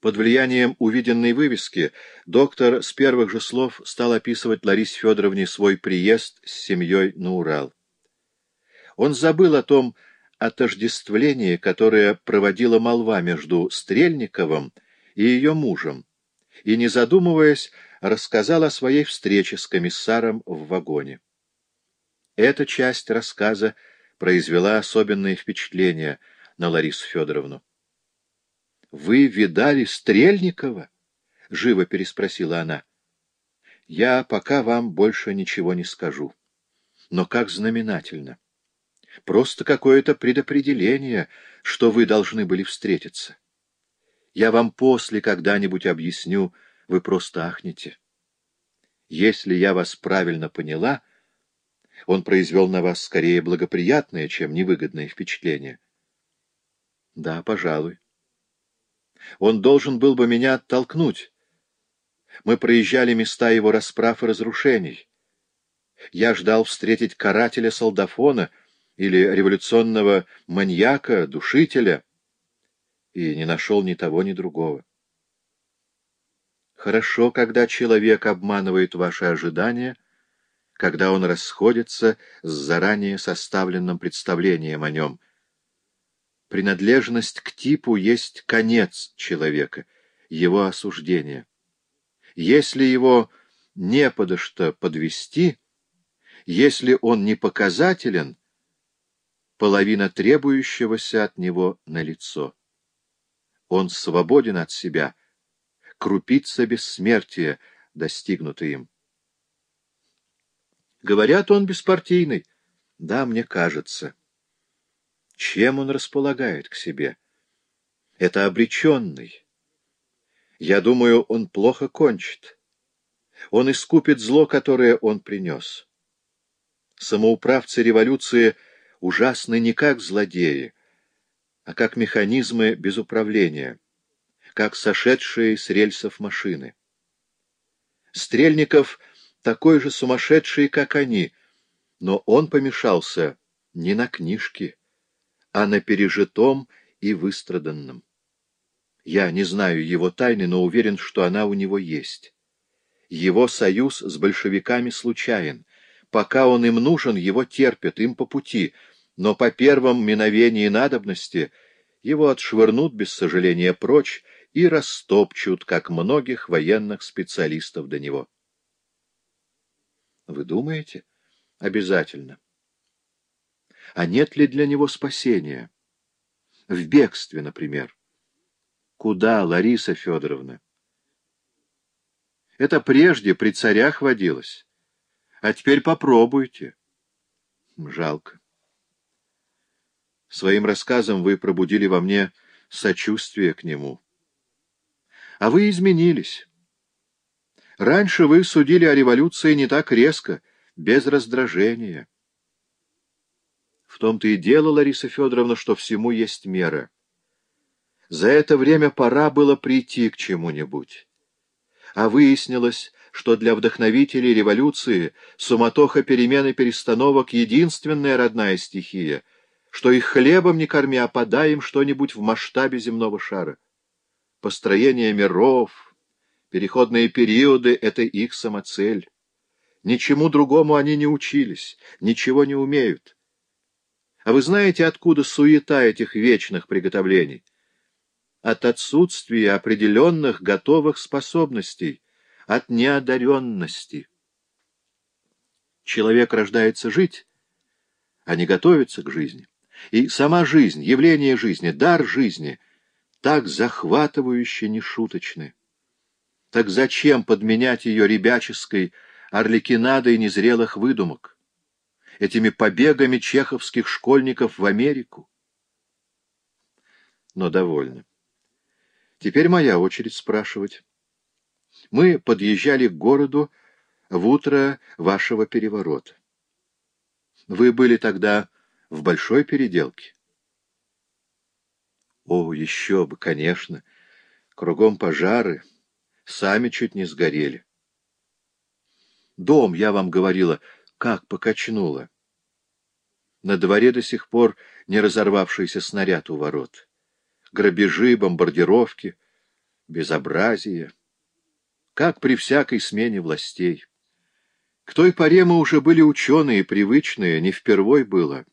Под влиянием увиденной вывески доктор с первых же слов стал описывать Ларисе Федоровне свой приезд с семьей на Урал. Он забыл о том отождествлении, которое проводила молва между Стрельниковым и ее мужем, и, не задумываясь, рассказал о своей встрече с комиссаром в вагоне. Эта часть рассказа произвела особенное впечатление на Ларису Федоровну. — Вы видали Стрельникова? — живо переспросила она. — Я пока вам больше ничего не скажу. Но как знаменательно. Просто какое-то предопределение, что вы должны были встретиться. Я вам после когда-нибудь объясню, вы просто ахнете. Если я вас правильно поняла, он произвел на вас скорее благоприятное, чем невыгодное впечатление. Да, пожалуй. Он должен был бы меня оттолкнуть. Мы проезжали места его расправ и разрушений. Я ждал встретить карателя солдафона или революционного маньяка, душителя, и не нашел ни того, ни другого. Хорошо, когда человек обманывает ваши ожидания, когда он расходится с заранее составленным представлением о нем — Принадлежность к типу есть конец человека, его осуждение. Если его не подо что подвести, если он не показателен, половина требующегося от него налицо. Он свободен от себя, крупица бессмертия, достигнута им. Говорят, он беспартийный. Да, мне кажется. Чем он располагает к себе? Это обреченный. Я думаю, он плохо кончит. Он искупит зло, которое он принес. Самоуправцы революции ужасны не как злодеи, а как механизмы без управления, как сошедшие с рельсов машины. Стрельников такой же сумасшедший, как они, но он помешался не на книжке, а на пережитом и выстраданном. Я не знаю его тайны, но уверен, что она у него есть. Его союз с большевиками случайен. Пока он им нужен, его терпят, им по пути, но по первом миновении надобности его отшвырнут без сожаления прочь и растопчут, как многих военных специалистов до него. Вы думаете? Обязательно. А нет ли для него спасения? В бегстве, например. Куда, Лариса Федоровна? Это прежде при царях водилось. А теперь попробуйте. Жалко. Своим рассказом вы пробудили во мне сочувствие к нему. А вы изменились. Раньше вы судили о революции не так резко, без раздражения. В том-то и дело, Лариса Федоровна, что всему есть мера. За это время пора было прийти к чему-нибудь. А выяснилось, что для вдохновителей революции суматоха перемен и перестановок — единственная родная стихия, что их хлебом не корми, а подай им что-нибудь в масштабе земного шара. Построение миров, переходные периоды — это их самоцель. Ничему другому они не учились, ничего не умеют. А вы знаете, откуда суета этих вечных приготовлений? От отсутствия определенных готовых способностей, от неодаренности. Человек рождается жить, а не готовится к жизни. И сама жизнь, явление жизни, дар жизни так захватывающе нешуточны. Так зачем подменять ее ребяческой орликинадой незрелых выдумок? Этими побегами чеховских школьников в Америку. Но довольно. Теперь моя очередь спрашивать. Мы подъезжали к городу в утро вашего переворота. Вы были тогда в большой переделке? О, еще бы, конечно. Кругом пожары. Сами чуть не сгорели. Дом, я вам говорила, как покачнуло. На дворе до сих пор не разорвавшийся снаряд у ворот. Грабежи, бомбардировки. безобразие. Как при всякой смене властей. К той поре мы уже были ученые, привычные, не впервой было.